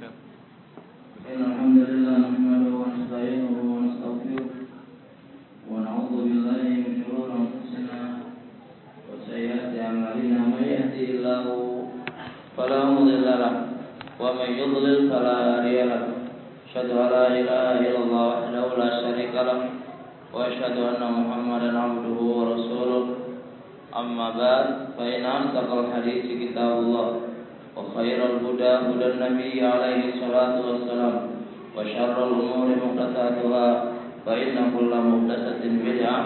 khair. الحمد لله نحمده ونستعينه ونستغفره ونعوذ بالله من شرور أنفسنا وسيئات أعمالنا. من يهده الله فلا مضل له ومن يضلل فلا هادي له. أشهد أن لا إله إلا الله وحده لا شريك له وأشهد أن محمدا عبده ورسوله. أما بعد فإن أصدق الحديث كتاب الله. وخير الهدى هدى النبي عليه الصلاة والسلام وشر الأمور محدثاتها فإن كل محدثة بدعة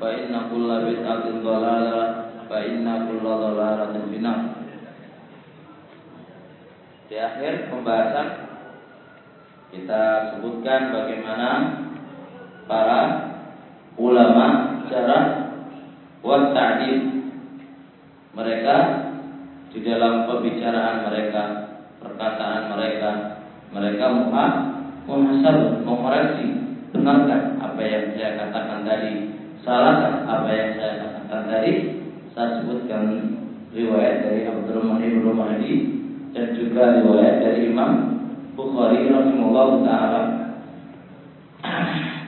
فإن كل بدعة ضلالة فإن كل ضلالة في النار Di akhir pembahasan kita sebutkan bagaimana para ulama cara wa mereka di dalam pembicaraan mereka, perkataan mereka, mereka muha, muhasab, mengoreksi, benarkah apa yang saya katakan tadi, salahkah apa yang saya katakan tadi, saya sebutkan riwayat dari Abdurrahman Ibnu Mahdi dan juga riwayat dari Imam Bukhari rahimahullah taala.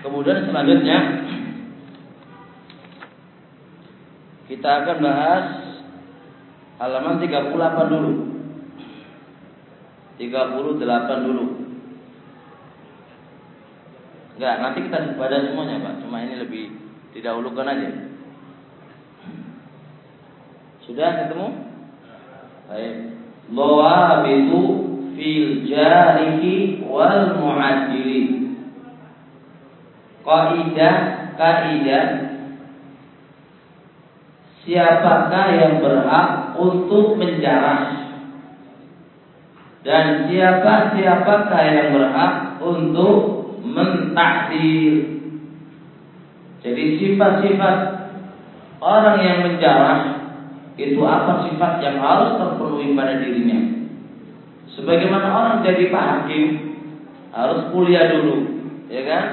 Kemudian selanjutnya kita akan bahas halaman 38 dulu. 38 dulu. Enggak, nanti kita baca semuanya, Pak. Cuma ini lebih didahulukan aja. Sudah ketemu? Baik. Lawabitu fil jarihi wal mu'addili. Kaidah kaidah siapakah yang berhak untuk menjarah dan siapa siapakah yang berhak untuk mentakdir. Jadi sifat-sifat orang yang menjarah itu apa sifat yang harus terpenuhi pada dirinya. Sebagaimana orang jadi hakim harus kuliah dulu, ya kan?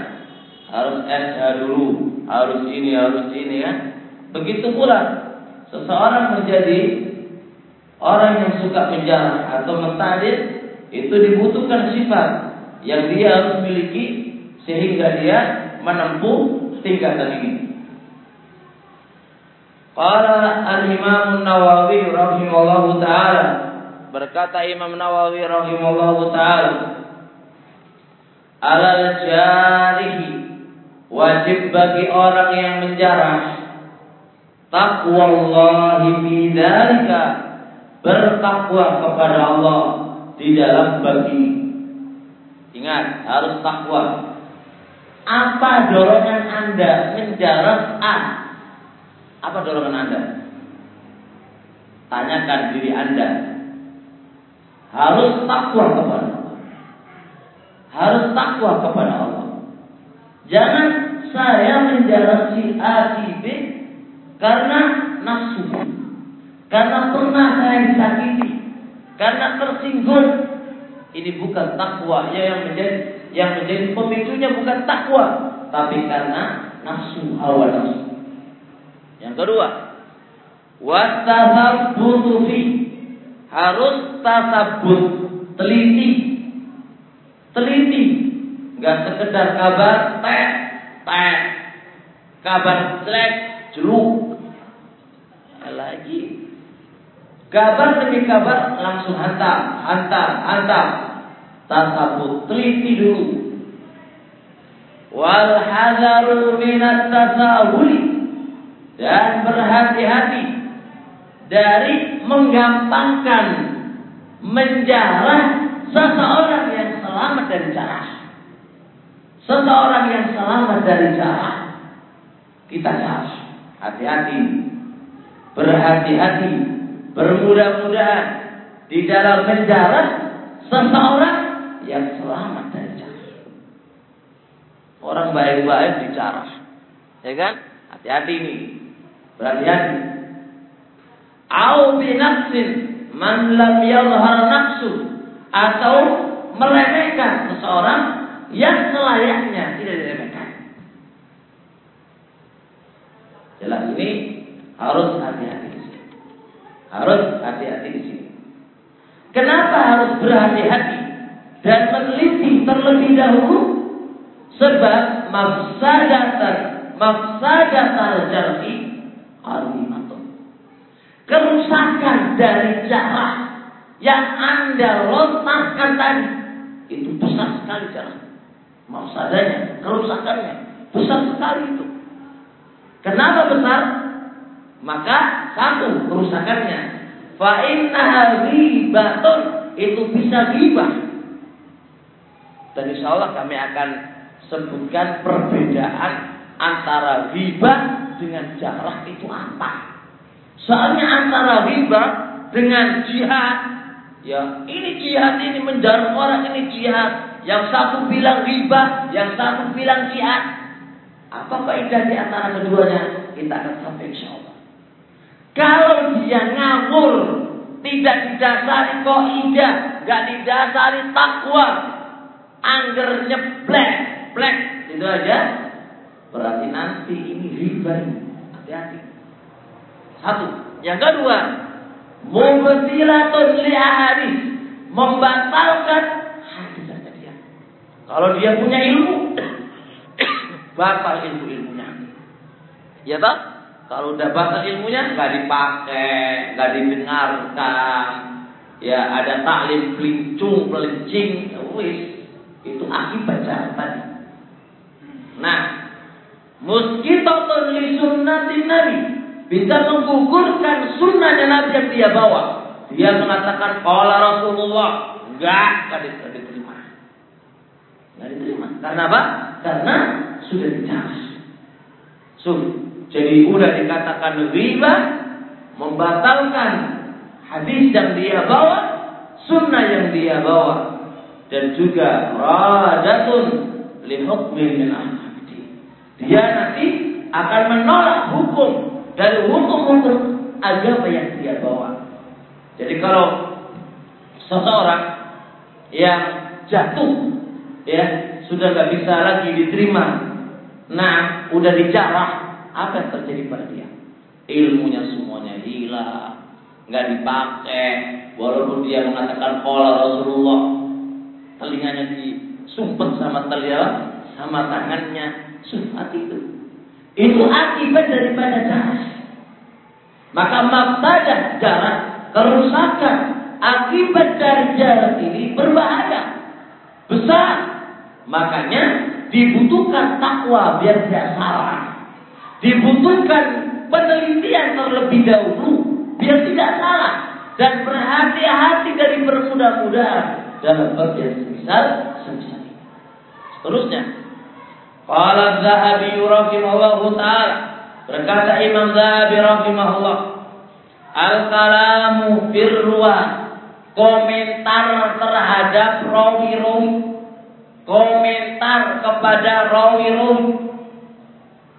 Harus SH dulu, harus ini, harus ini kan? Begitu pula seseorang menjadi orang yang suka menjarah atau mentadid itu dibutuhkan sifat yang dia harus miliki sehingga dia menempuh tingkatan ini. Qala al-Imam Nawawi rahimahullahu taala berkata Imam Nawawi rahimahullahu taala alal jarihi wajib bagi orang yang menjarah taqwallahi fi dzalika bertakwa kepada Allah di dalam bagi. Ingat harus takwa. Apa dorongan Anda menjarah A? Apa dorongan Anda? Tanyakan diri Anda. Harus takwa kepada Allah. Harus takwa kepada Allah. Jangan saya menjarah si A si B karena nafsu, karena pernah saya disakiti, karena tersinggung. Ini bukan takwa. Ya yang menjadi yang menjadi pemicunya bukan takwa, tapi karena nafsu hawa nafsu. Yang kedua, watasabbutu harus tasabbut, teliti, teliti, nggak sekedar kabar tek tek, kabar jelek jeruk. Lagi kabar demi kabar langsung hantar hantar hantar tasabut teliti dulu wal hadaru minat tasahuli. Dan berhati-hati dari menggampangkan menjarah seseorang yang selamat dari jarah. Seseorang yang selamat dari jarah. Kita jarah. Hati-hati, berhati-hati, bermudah-mudahan di dalam menjarah seseorang yang selamat dari jarah. Orang baik-baik dijarah, ya kan? Hati-hati ini, berhati-hati. Au binafsin man lam yalhar nafsu atau meremehkan seseorang yang selayaknya tidak diremehkan. Jelas ini harus hati-hati. Harus hati-hati di sini. Kenapa harus berhati-hati? dan meneliti terlebih dahulu sebab mafsadatan mafsadatal jarhi azimatun. Kerusakan dari jarah yang Anda lontarkan tadi itu besar sekali jarah. Mafsadanya, kerusakannya besar sekali itu. Kenapa besar? Maka satu kerusakannya. Fa innaha ghibatun itu bisa ghibah. Dan insya Allah kami akan sebutkan perbedaan antara ghibah dengan jarah itu apa. Soalnya antara ghibah dengan jihad, ya ini jihad ini menjarah orang ini jihad. Yang satu bilang riba, yang satu bilang jihad. Apa faedah di antara keduanya? Kita akan sampai insya Allah. Kalau dia ngawur, tidak didasari kaidah, nggak didasari takwa, angger nyeplek, plek, itu aja. Berarti nanti ini riba Hati-hati. Satu. Yang kedua, mubtilatun li ahadis, membatalkan hadis dia. Kalau dia punya ilmu, batal ilmu-ilmunya. Ya tak? Kalau udah batal ilmunya nggak dipakai, nggak didengarkan. Ya ada taklim pelincung, pelincing, ya wis itu akibat tadi. Nah, muskitatun li sunnatin nabi bisa menggugurkan sunnahnya Nabi yang dia bawa. Dia mengatakan qala Rasulullah, enggak, enggak diterima. Enggak diterima. Karena apa? Karena sudah dicabut. So, jadi udah dikatakan riba membatalkan hadis yang dia bawa, sunnah yang dia bawa, dan juga radatun li hukmin min Dia nanti akan menolak hukum dari hukum-hukum agama yang dia bawa. Jadi kalau seseorang yang jatuh ya sudah nggak bisa lagi diterima Nah, udah dijarah, apa yang terjadi pada dia? Ilmunya semuanya hilang, nggak dipakai. Walaupun dia mengatakan pola Rasulullah, telinganya disumpet sama telia, sama tangannya, sufat itu. Itu akibat daripada jarah. Maka mafsadah jarah, kerusakan akibat dari jarah ini berbahaya. Besar. Makanya dibutuhkan takwa biar tidak salah. Dibutuhkan penelitian terlebih dahulu biar tidak salah dan berhati-hati dari bermudah-mudahan dalam bab yang semisal semisal. Seterusnya, Qala Zahabi rahimahullah taala berkata Imam Zahabi rahimahullah Al-kalamu firwa komentar terhadap rawi-rawi komentar kepada rawi-rawi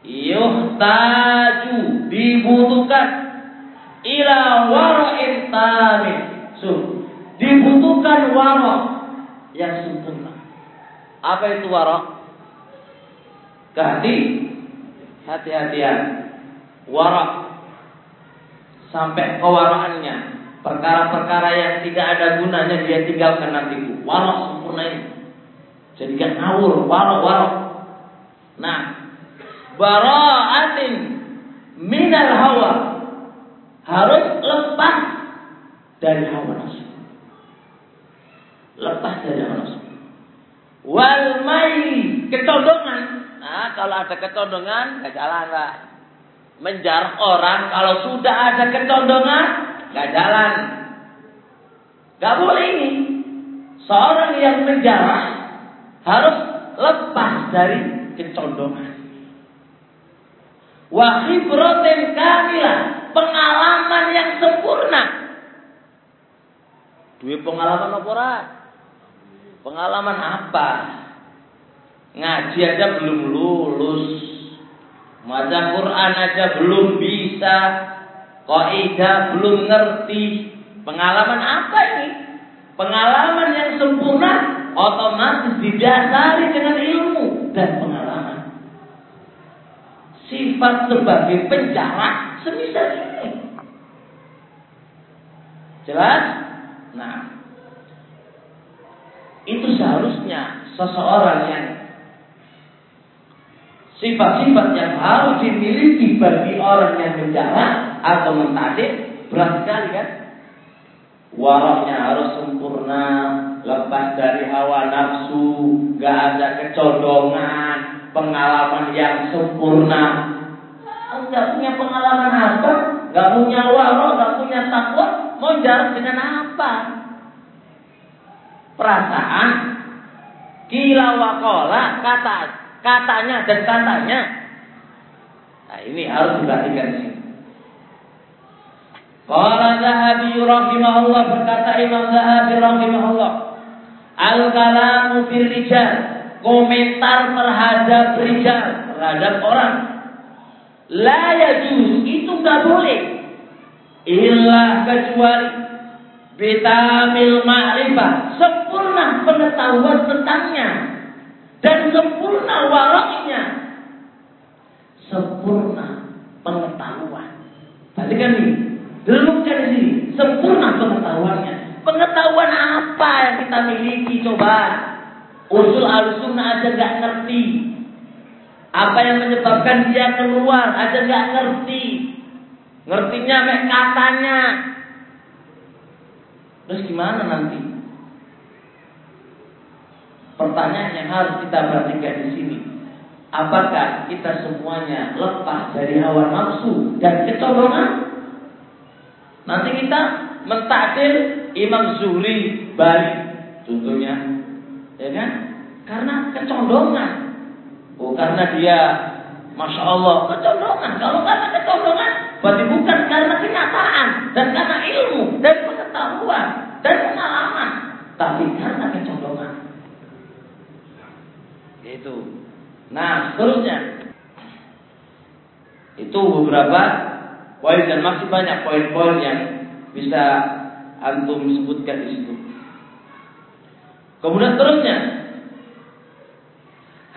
yuhtaju dibutuhkan ila wara'in tamim so, dibutuhkan wara yang sempurna. Apa itu wara hati hati-hatian. Wara sampai kewaraannya. Perkara-perkara yang tidak ada gunanya dia tinggalkan nanti. Wara sempurna ini. Jadikan ngawur, warok-warok. Nah, bara'atin minal hawa harus lepas dari hawa nafsu. Lepas dari hawa nafsu. Wal maili, ketondongan. Nah, kalau ada ketondongan, gak jalan, Pak. Menjarah orang kalau sudah ada ketondongan, gak jalan. Gak boleh ini. Seorang yang menjarah harus lepas dari kecondongan. Wahibratin kamilah, pengalaman yang sempurna. Dua pengalaman apa ora? Pengalaman apa? Ngaji aja belum lulus. Baca Quran aja belum bisa. Kaidah belum ngerti. Pengalaman apa ini? Pengalaman yang sempurna otomatis didasari dengan ilmu dan. Sifat sebagai penjara semisal ini. Jelas? Nah, Itu seharusnya seseorang yang sifat-sifat yang harus dimiliki bagi orang yang menjalan atau mentadik berat sekali kan? Waraknya harus sempurna, lepas dari hawa nafsu, gak ada kecodongan, pengalaman yang sempurna. Gak punya pengalaman apa? Gak punya warok, gak punya takwa, mau jarak dengan apa? Perasaan, kila wakola, kata katanya dan katanya. Nah ini harus diperhatikan di sini. Qala Zahabi rahimahullah berkata Imam Zahabi rahimahullah Al-kalamu fil rijal komentar terhadap rijal terhadap orang la yajuz itu enggak boleh illa kecuali bitamil ma'rifah sempurna pengetahuan tentangnya dan sempurna waraknya sempurna pengetahuan tadi kan ini di sini, sempurna pengetahuannya. Pengetahuan apa yang kita miliki coba? Usul al-sunnah aja gak ngerti. Apa yang menyebabkan dia keluar aja gak ngerti. Ngertinya mek katanya. Terus gimana nanti? Pertanyaan yang harus kita perhatikan di sini. Apakah kita semuanya lepas dari hawa nafsu dan kecolongan? Nanti kita mentakdir Imam Zuhri Bali contohnya, ya kan? Karena kecondongan. Oh, karena dia Masya Allah, kecondongan. Kalau karena kecondongan, berarti bukan karena kenyataan dan karena ilmu dan pengetahuan dan pengalaman, tapi karena kecondongan. Itu. Nah, seterusnya itu beberapa poin dan masih banyak poin-poin yang bisa antum sebutkan di situ. Kemudian terusnya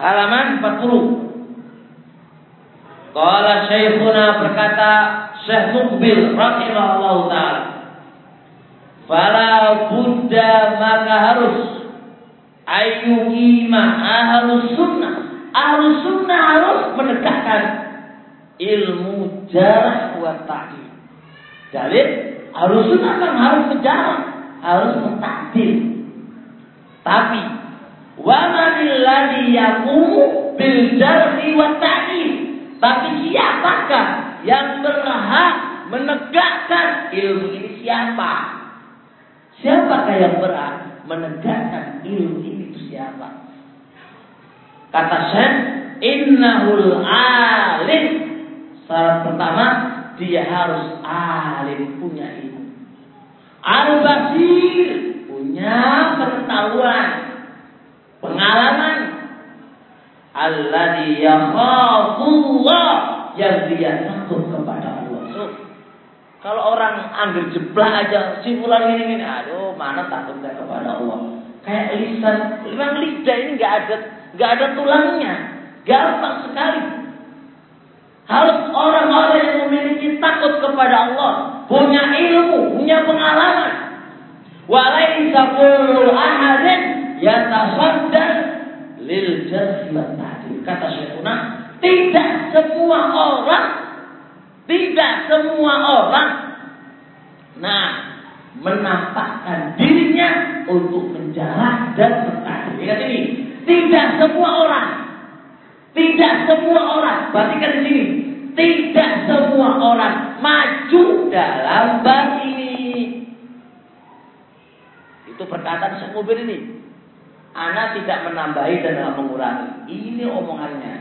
halaman 40. Qala Syekhuna berkata Syekh Mukbil rahimahullah taala. Fala budda maka harus ayyukima ahlus sunnah. Ahlus sunnah harus menegakkan ilmu jarah wa ta'dil. Jadi harus sunnah kan harus sejarah, harus mentakdir. Tapi wa manil ladzi yaqumu bil jarhi wa ta'dil. Tapi siapakah yang berhak menegakkan ilmu ini siapa? Siapakah yang berhak menegakkan ilmu ini itu siapa? Kata Syekh, innahul alim Syarat pertama, dia harus alim, punya ilmu. Al-basir, punya pengetahuan, pengalaman. Alladhi yakhafullah, yang dia takut kepada Allah. So, kalau orang ambil jeblak aja, si pulang ini, ini, aduh, mana takutnya kepada Allah. Kayak lisan, memang lidah ini nggak ada nggak ada tulangnya, gampang sekali harus orang-orang yang memiliki takut kepada Allah, punya ilmu, punya pengalaman. Walaisa kullu ahadin yatasaddar lil jazm tadi. Kata Syekhuna, tidak semua orang tidak semua orang nah menampakkan dirinya untuk menjalan dan bertani. Ingat ini, tidak semua orang tidak semua orang, perhatikan di sini. Tidak semua orang maju dalam bab ini. Itu perkataan Syekh Mubir ini. Anak tidak menambahi dan tidak mengurangi. Ini omongannya.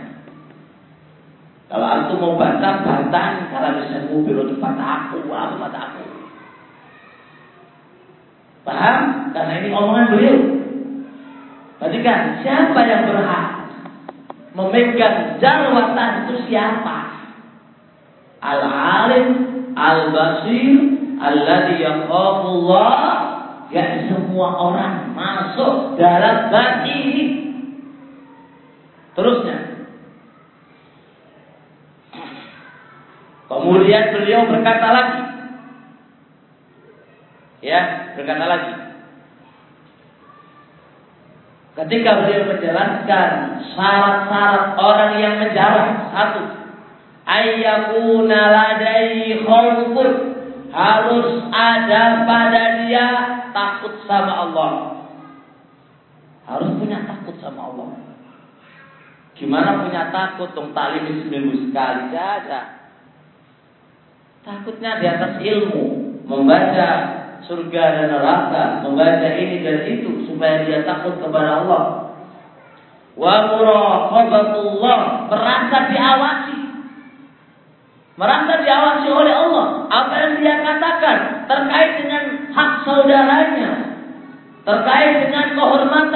Kalau antum mau bantah, bantah kalau misalnya mobil untuk bantah aku, aku bantah aku. Paham? Karena ini omongan beliau. Perhatikan, siapa yang berhak memegang jarwatan itu siapa? Al-alim, al-basir, alladhi yakhafullah, ya semua orang masuk dalam bab ini. Terusnya. Kemudian beliau berkata lagi. Ya, berkata lagi. Ketika beliau menjelaskan syarat-syarat orang yang menjarah satu, ayyakuna ladai harus ada pada dia takut sama Allah. Harus punya takut sama Allah. Gimana punya takut? Tung talim seminggu sekali saja. Takutnya di atas ilmu, membaca surga dan neraka, membaca ini dan itu supaya dia takut kepada Allah. Wa muraqabatullah, merasa diawasi. Merasa diawasi oleh Allah. Apa yang dia katakan terkait dengan hak saudaranya, terkait dengan kehormatan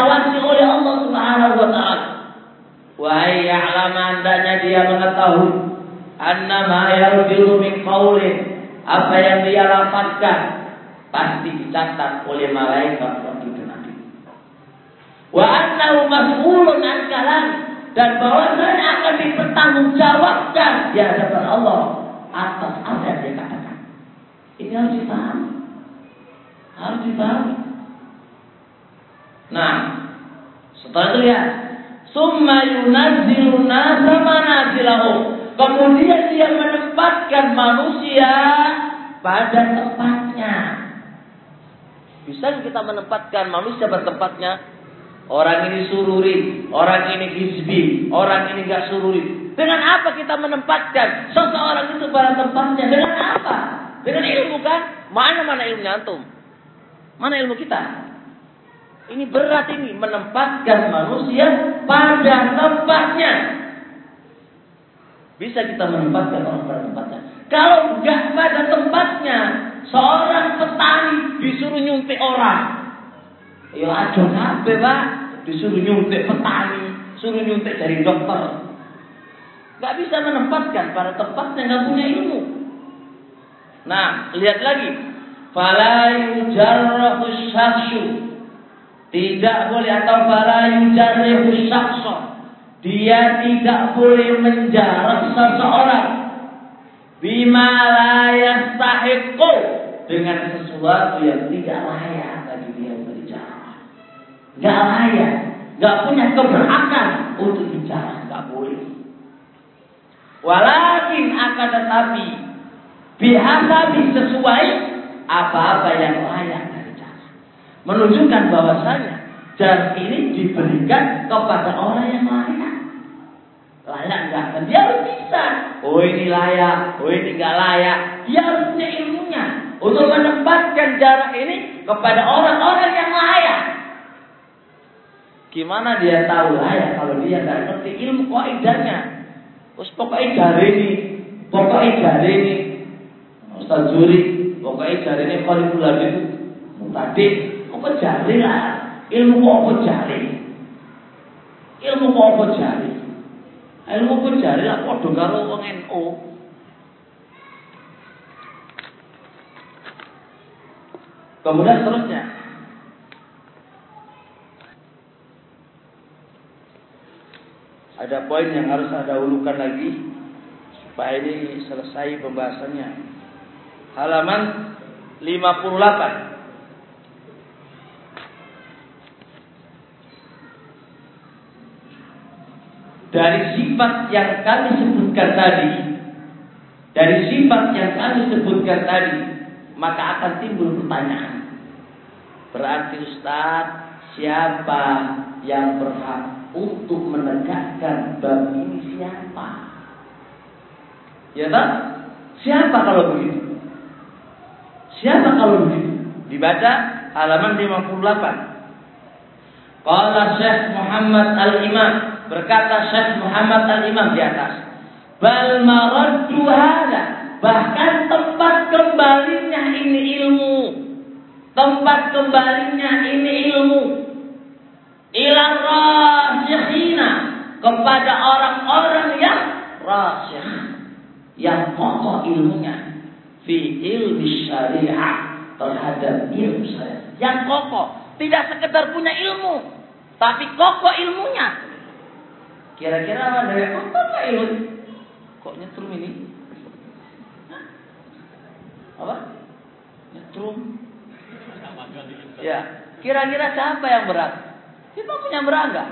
diawasi oleh Allah Subhanahu wa taala. Wa ya'lam dia mengetahui annama yarjiru min qawlin apa yang dia lafazkan pasti dicatat oleh malaikat waktu itu nanti. Wa annahu mas'ulun an kalam dan bahwasanya akan dipertanggungjawabkan di hadapan Allah atas apa yang dia katakan. Ini harus dipahami. Harus dipahami. Nah, setelah itu ya, summa yunazzilu nasa manazilahum Kemudian dia menempatkan manusia pada tempatnya. Bisa kita menempatkan manusia pada tempatnya? Orang ini sururi, orang ini hizbi, orang ini gak sururi. Dengan apa kita menempatkan seseorang itu pada tempatnya? Dengan apa? Dengan ilmu kan? Mana mana ilmunya antum? Mana ilmu kita? Ini berat ini menempatkan manusia pada tempatnya. Bisa kita menempatkan orang pada tempatnya. Kalau nggak pada tempatnya, seorang petani disuruh nyuntik orang. Ya ada apa pak? Disuruh nyuntik petani, suruh nyuntik dari dokter. Nggak bisa menempatkan pada tempatnya, nggak punya ilmu. Nah, lihat lagi. Fala yujarrahu Tidak boleh atau fala yujarrahu dia tidak boleh menjarah seseorang bima la yastahiqu dengan sesuatu yang tidak layak bagi dia berbicara. Gak layak, gak punya keberhakan untuk bicara, gak boleh. Walakin akan tetapi biasa sesuai apa-apa yang layak. Menunjukkan bahwasanya jas ini diberikan kepada orang yang layak. Layak enggak? Dan dia harus bisa. Oh ini layak, oh ini enggak layak. Dia harus punya ilmunya untuk menempatkan jarak ini kepada orang-orang yang layak. Gimana dia tahu layak kalau dia nggak ngerti ilmu kaidahnya? Terus pokoknya jari ini, pokoknya jari ini, Ustaz Juri, pokoknya jari ini kalau itu, tadi, jari lah, ilmu kok jari, ilmu kok jari. Ilmu pun jari lah padha karo wong NU. Kemudian seterusnya. Ada poin yang harus ada ulukan lagi supaya ini selesai pembahasannya. Halaman 58. Dari sifat yang kami sebutkan tadi, dari sifat yang kami sebutkan tadi, maka akan timbul pertanyaan. Berarti Ustaz, siapa yang berhak untuk menegakkan bab ini siapa? Ya tak? Siapa kalau begitu? Siapa kalau begitu? Dibaca halaman 58. Qala Syekh Muhammad Al-Imam Berkata Syekh Muhammad Al-Imam di atas. Bal maraddu Bahkan tempat kembalinya ini ilmu. Tempat kembalinya ini ilmu. Ila rasikhina. Kepada orang-orang yang rasikh. Yang kokoh ilmunya. Fi ilmi syariah. Terhadap ilmu saya. Yang kokoh. Tidak sekedar punya ilmu. Tapi kokoh ilmunya. Kira-kira apa Pak Ilun? Kok nyetrum ini? Apa? Nyetrum. Ya. Kira-kira siapa yang berat? Kita punya berat enggak?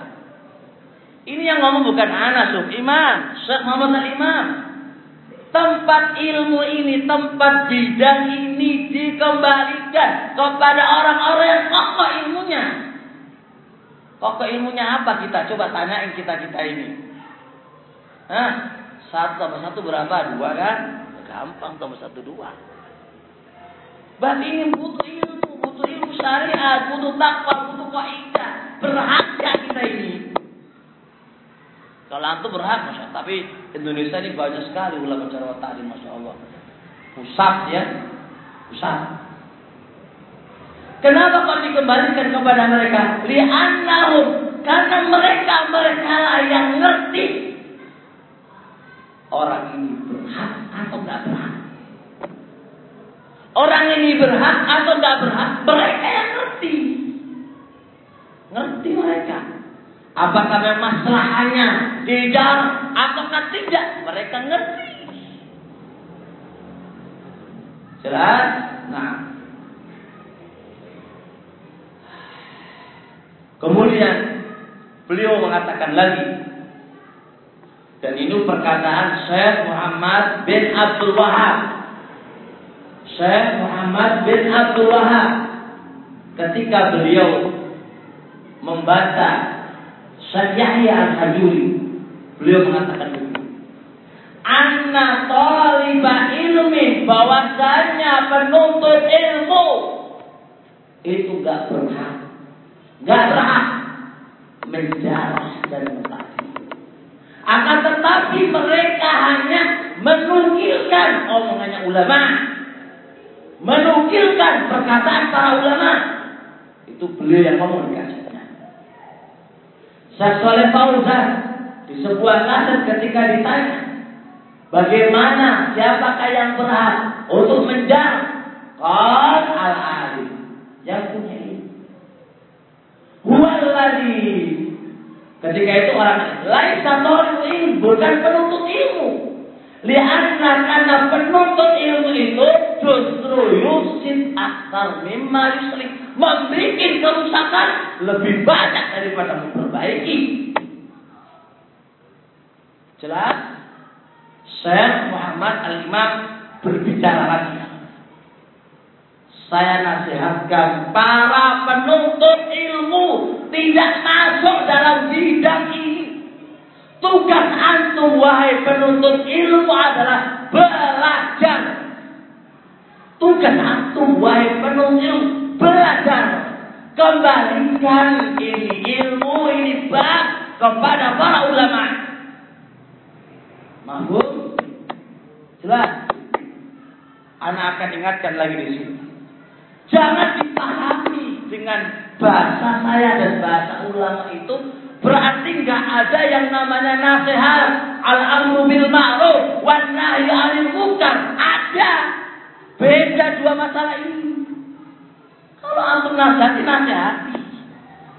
Ini yang ngomong bukan anak, Sub. Imam. Syekh Muhammad Al-Imam. Tempat ilmu ini, tempat bidang ini dikembalikan kepada orang-orang yang kokoh ilmunya. Kokoh ilmunya apa kita? Coba tanyain kita-kita ini. Hah? Satu tambah satu berapa? Dua kan? Gampang tambah satu dua. Berarti ini butuh ilmu, butuh ilmu syariat, butuh takwa, butuh kaidah. Berharga kita ini. Kalau antum berhak, masya Allah. Tapi Indonesia ini banyak sekali ulama cara tadi, masya Allah. Pusat ya, pusat. Kenapa kau dikembalikan kepada mereka? Li'annahum karena mereka mereka yang ngerti orang ini berhak atau nggak berhak. Orang ini berhak atau nggak berhak, mereka yang ngerti. Ngerti mereka. Apakah memang masalahnya dijar ataukah tidak? Mereka ngerti. Jelas? Nah. Kemudian beliau mengatakan lagi dan ini perkataan Syekh Muhammad bin Abdul Wahab. Syekh Muhammad bin Abdul Wahab ketika beliau membantah Syekh Yahya beliau mengatakan begini Anna taliba ilmi bahwasanya penuntut ilmu itu gak berhak gak berhak menjarah dan mentahdir akan tetapi mereka hanya menukilkan omongannya ulama. Menukilkan perkataan para ulama. Itu beliau yang ngomong Saleh Fauzan di sebuah kasus ketika ditanya bagaimana siapakah yang berhak untuk menjar qal al alim yang punya ilmu huwallazi ketika itu orang lain satu ilmu bukan penuntut ilmu lihatlah karena penuntut ilmu itu justru yusid aktar mimma yuslik membuat kerusakan lebih banyak daripada memperbaiki. Jelas? Syekh Muhammad Al-Imam berbicara lagi. Saya nasihatkan para penuntut ilmu tidak masuk dalam bidang ini. Tugas antum wahai penuntut ilmu adalah belajar. Tugas antum wahai penuntut ilmu belajar. Kembalikan ini ilmu ini bab kepada para ulama. Mahfud? Jelas. Anak akan ingatkan lagi di sini. Jangan dipahami dengan bahasa saya dan bahasa ulama itu berarti nggak ada yang namanya nasihat al amru bil ma'ruf wan nahyi 'anil munkar. Ada. Beda dua masalah ini. Kalau antum nasihati, nasihati.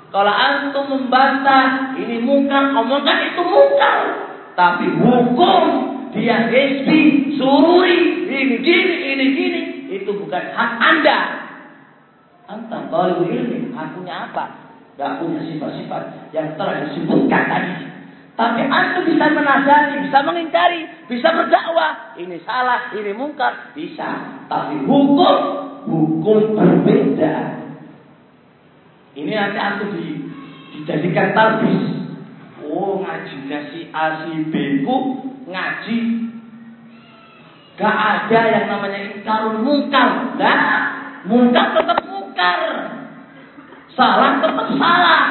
Kalau antum membantah, ini mungkar, omongkan itu mungkar. Tapi hukum, dia hesbi, sururi, ini gini, ini gini. Itu bukan hak anda. Anda kalau ilmi, haknya apa? Gak punya sifat-sifat yang telah disebutkan tadi. Tapi antum bisa menasihati, bisa mengingkari, bisa berdakwah. Ini salah, ini mungkar, bisa. Tapi hukum hukum berbeda. Ini nanti aku di, dijadikan tabis. Oh ngajinya si A si B ku ngaji. Gak ada yang namanya ingkarun mungkar. Nah, mungkar tetap mungkar. Salah tetap salah.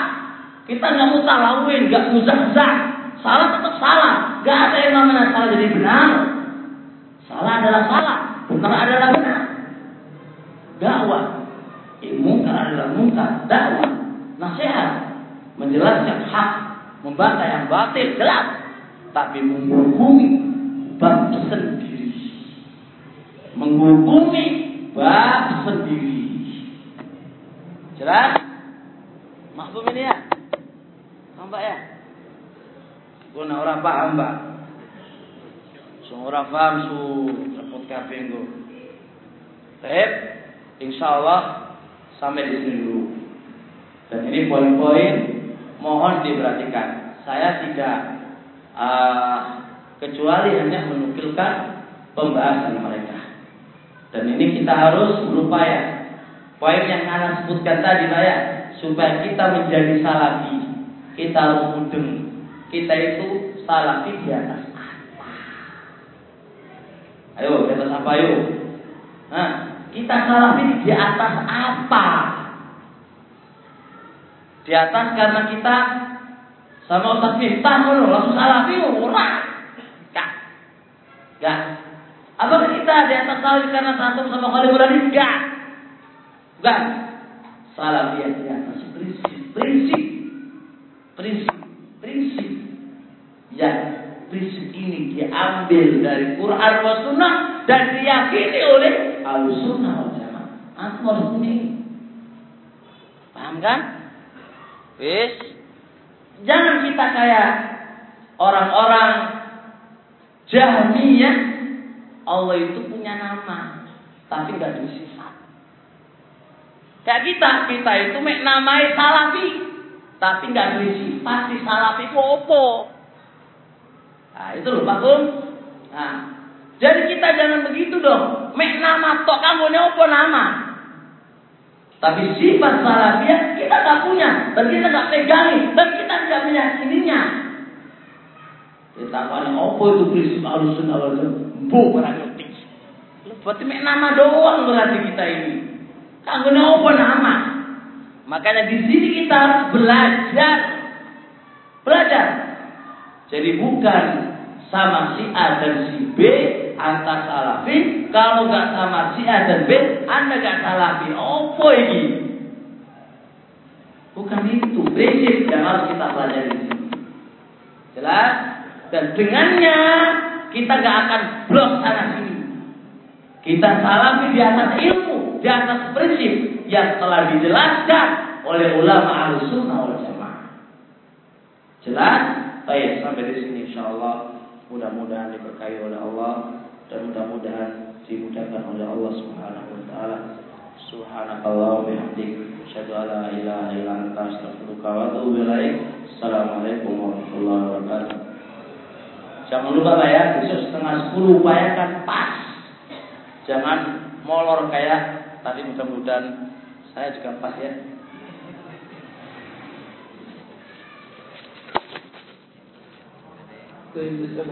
Kita nggak mau talawin, nggak muzazah. Salah tetap salah. Gak ada yang namanya salah jadi benar. Salah adalah salah, benar adalah benar dakwah. Ilmu adalah mungkar, dakwah, nasihat, menjelaskan hak, membantah yang batil, jelas. Tapi menghukumi bab sendiri. Menghukumi bab sendiri. Jelas? Maksud ini ya? Nampak ya? Kuna orang paham, Mbak. Semua orang paham su repot kabeh engko. Baik. Insya Allah sampai di sini dulu. Ini poin-poin mohon diperhatikan. Saya tidak uh, kecuali hanya menukilkan pembahasan mereka. Dan ini kita harus berupaya. Poin yang Anda sebutkan tadi saya supaya kita menjadi salafi, kita harus mudeng. Kita itu salafi di atas apa? Ayo, di atas apa yuk? Nah, kita salafi di atas apa? Di atas karena kita sama Ustaz Miftah langsung salafi ora. Enggak. Enggak. Apakah kita di atas salafi karena satu sama Khalid Burani? Enggak. Bukan. Salafi atas prinsip, prinsip, prinsip, prinsip. Ya, prinsip ini diambil dari Quran dan Sunnah dan diyakini oleh Al-Sunnah wal Jamaah. Harus ini. Paham kan? Wis. Jangan kita kayak orang-orang Jahmiyah. Allah itu punya nama, tapi ada sifat. Kayak kita, kita itu mek namai salafi, tapi nggak ada sifat si salafi itu opo. Nah, itu loh Pak Nah, jadi kita jangan begitu dong. Mek nama tok kamu opo nama. Tapi sifat salafiyah kita nggak punya, dan kita nggak pegangi, dan kita tidak meyakininya. Kita tahu opo itu prinsip alusun awal Bu, ngerti. Berarti mek nama doang berarti kita ini. Kanggo apa nama? Makanya di sini kita harus belajar. Belajar. Jadi bukan sama si A dan si B antar salafi. Kalau nggak sama si A dan B, anda nggak salafi. Apa ini? Bukan itu prinsip yang harus kita pelajari. Jelas? Dan dengannya kita nggak akan blok sana sini. Kita salami di atas ilmu, di atas prinsip yang telah dijelaskan oleh ulama al-sunnah wal jamaah. Jelas? Baik, sampai di sini insyaallah mudah-mudahan diberkahi oleh Allah dan mudah-mudahan dimudahkan oleh Allah Subhanahu wa taala. Subhanakallah wa bihamdik asyhadu an la ilaha illa anta astaghfiruka wa atubu ilaik. Assalamualaikum warahmatullahi wabarakatuh. Jangan lupa Pak ya, besok setengah sepuluh upayakan pas. Jangan molor kayak tadi mudah-mudahan saya juga pas ya. Bisa